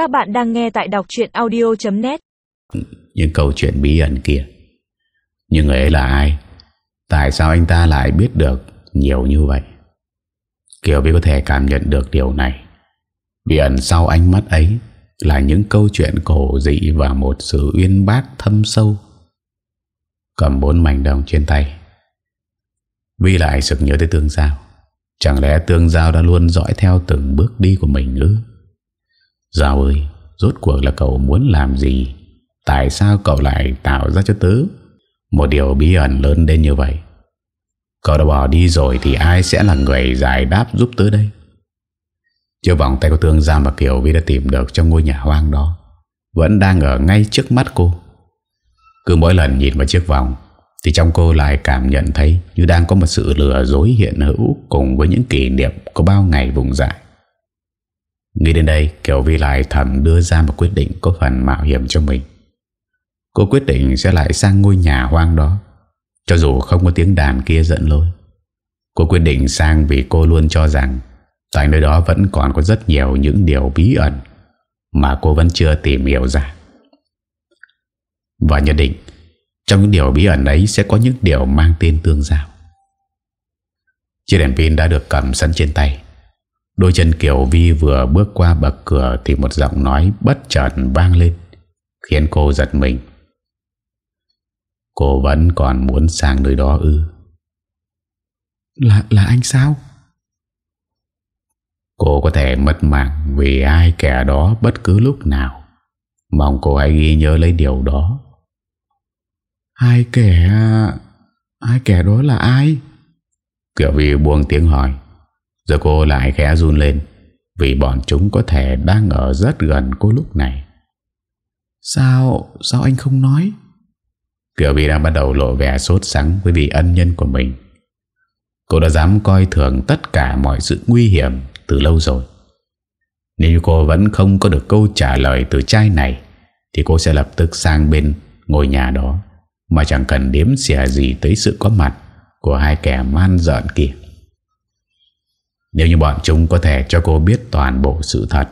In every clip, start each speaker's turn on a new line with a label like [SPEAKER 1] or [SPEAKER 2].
[SPEAKER 1] Các bạn đang nghe tại đọc chuyện audio.net
[SPEAKER 2] Những câu chuyện bí ẩn kia. Nhưng người ấy là ai? Tại sao anh ta lại biết được Nhiều như vậy? Kiều Vi có thể cảm nhận được điều này. Bí ẩn sau ánh mắt ấy Là những câu chuyện cổ dị Và một sự uyên bác thâm sâu. Cầm bốn mảnh đồng trên tay. Vi lại sực nhớ tới tương giao. Chẳng lẽ tương giao đã luôn dõi theo từng bước đi của mình ư? Giao ơi, Rốt cuộc là cậu muốn làm gì? Tại sao cậu lại tạo ra cho tớ? Một điều bí ẩn lớn đến như vậy. Cậu đã bỏ đi rồi Thì ai sẽ là người giải đáp giúp tớ đây? Chiếc vòng tay của Tương Giang và Kiều Vi đã tìm được Trong ngôi nhà hoang đó. Vẫn đang ở ngay trước mắt cô. Cứ mỗi lần nhìn vào chiếc vòng, Thì trong cô lại cảm nhận thấy Như đang có một sự lừa dối hiện hữu Cùng với những kỷ niệm Của bao ngày vùng dại. Nghĩ đến đây, Kiều Vi lại thầm đưa ra một quyết định Có phần mạo hiểm cho mình. Cô quyết định sẽ lại sang ngôi nhà hoang đó. Cho dù không có tiếng đàn kia giận lôi Cô quyết định sang vì cô luôn cho rằng Tại nơi đó vẫn còn có rất nhiều những điều bí ẩn Mà cô vẫn chưa tìm hiểu ra. Và nhận định, Trong những điều bí ẩn ấy sẽ có những điều mang tên tương giao. Chiếc đèn pin đã được cầm sẵn trên tay. Đôi chân Kiều Vi vừa bước qua bậc cửa Thì một giọng nói bất chợt vang lên Khiến cô giật mình. Cô vẫn còn muốn sang nơi đó ư?
[SPEAKER 3] Là, là anh sao?
[SPEAKER 2] Cô có thể mất mạng vì ai kẻ đó bất cứ lúc nào. Mong cô hãy ghi nhớ lấy điều đó.
[SPEAKER 3] Hai kẻ... Hai kẻ đó là ai?
[SPEAKER 2] Kiều Vi buông tiếng hỏi Giờ cô lại khẽ run lên Vì bọn chúng có thể đang ở rất gần cô lúc này.
[SPEAKER 3] Sao... Sao anh không nói?
[SPEAKER 2] Kiều Vi đang bắt đầu lộ vẻ sốt sắng Với vị ân nhân của mình. Cô đã dám coi thường tất cả mọi sự nguy hiểm Từ lâu rồi. Nếu cô vẫn không có được câu trả lời Từ trai này Thì cô sẽ lập tức sang bên ngôi nhà đó Mà chẳng cần đếm xỉa gì Tới sự có mặt Của hai kẻ man dợn kia nếu như bọn chúng có thể cho cô biết toàn bộ sự thật,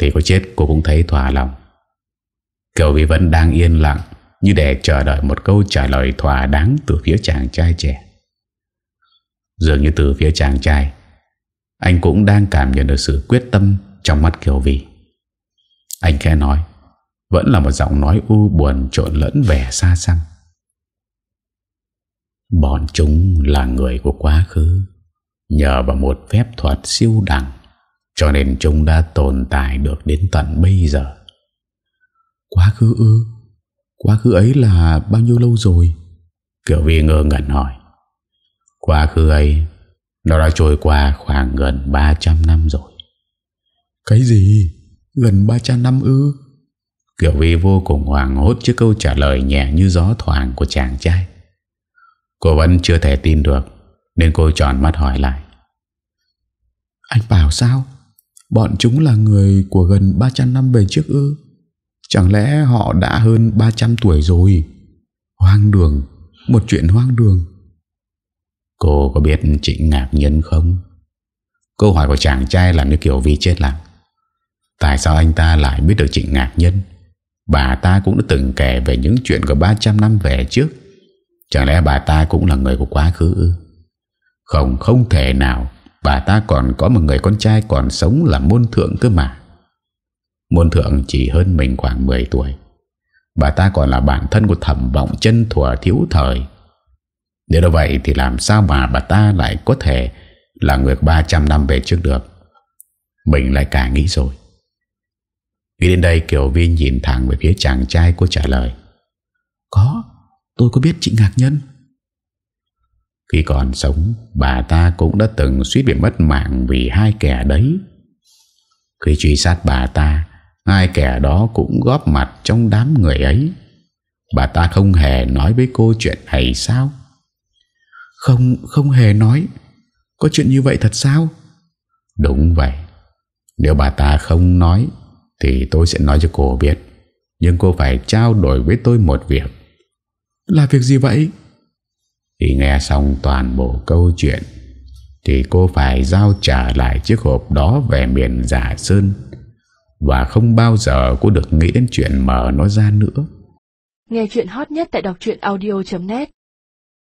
[SPEAKER 2] Thì có chết cô cũng thấy thỏa lòng. Kiều Vi vẫn đang yên lặng, Như để chờ đợi một câu trả lời thỏa đáng Từ phía chàng trai trẻ. Dường như từ phía chàng trai, Anh cũng đang cảm nhận được sự quyết tâm Trong mắt Kiều Vi Anh khẽ nói, Vẫn là một giọng nói u buồn, trộn lẫn vẻ xa xăm. Bọn chúng là người của quá khứ. Nhờ vào một phép thuật siêu đẳng Cho nên chúng đã tồn tại được đến tận bây giờ.
[SPEAKER 3] Quá khứ ư? Quá khứ ấy là bao nhiêu lâu rồi?
[SPEAKER 2] Kiều Vi ngơ ngẩn hỏi. Quá khứ ấy Nó đã trôi qua khoảng gần 300 năm rồi.
[SPEAKER 3] Cái gì? Gần 300 năm ư?
[SPEAKER 2] Kiều Vi vô cùng hoàng hốt Trước câu trả lời nhẹ như gió thoảng của chàng trai. Cô vẫn chưa thể tin được Nên cô tròn mắt hỏi lại.
[SPEAKER 3] Anh bảo sao? Bọn chúng là người của gần 300 năm về trước ư? Chẳng lẽ họ đã hơn 300 tuổi rồi? Hoang đường Một chuyện hoang đường.
[SPEAKER 2] Cô có biết Trịnh Ngạc Nhân không? Câu hỏi của chàng trai làm như kiểu Vi chết lặng. Tại sao anh ta lại biết được Trịnh Ngạc Nhân? Bà ta cũng đã từng kể về những chuyện của 300 năm về trước. Chẳng lẽ bà ta cũng là người của quá khứ ư? Không, không thể nào. Bà ta còn có một người con trai còn sống là môn thượng cơ mà. Môn thượng chỉ hơn mình khoảng 10 tuổi. Bà ta còn là bản thân của thẩm vọng chân thùa thiếu thời. Nếu như vậy thì làm sao mà bà ta lại có thể là người 300 năm về trước được? Mình lại cả nghĩ rồi. Khi đến đây Kiều Vi nhìn thẳng về phía chàng trai cô trả lời.
[SPEAKER 3] Có, tôi có biết chị Ngạc Nhân.
[SPEAKER 2] Khi còn sống Bà ta cũng đã từng suýt bị mất mạng Vì hai kẻ đấy. Khi truy sát bà ta Hai kẻ đó cũng góp mặt trong đám người ấy. Bà ta không hề nói với cô chuyện này sao?
[SPEAKER 3] Không, không hề nói. Có chuyện như vậy thật sao?
[SPEAKER 2] Đúng vậy. Nếu bà ta không nói Thì tôi sẽ nói cho cô biết. Nhưng cô phải trao đổi với tôi một việc.
[SPEAKER 3] Là việc gì vậy?
[SPEAKER 2] Khi nghe xong toàn bộ câu chuyện, Thì cô phải giao trả lại chiếc hộp đó về miền Giả Sơn. Và không bao giờ cô được nghĩ đến chuyện mở nó ra nữa.
[SPEAKER 1] Nghe chuyện hot nhất tại đọc audio.net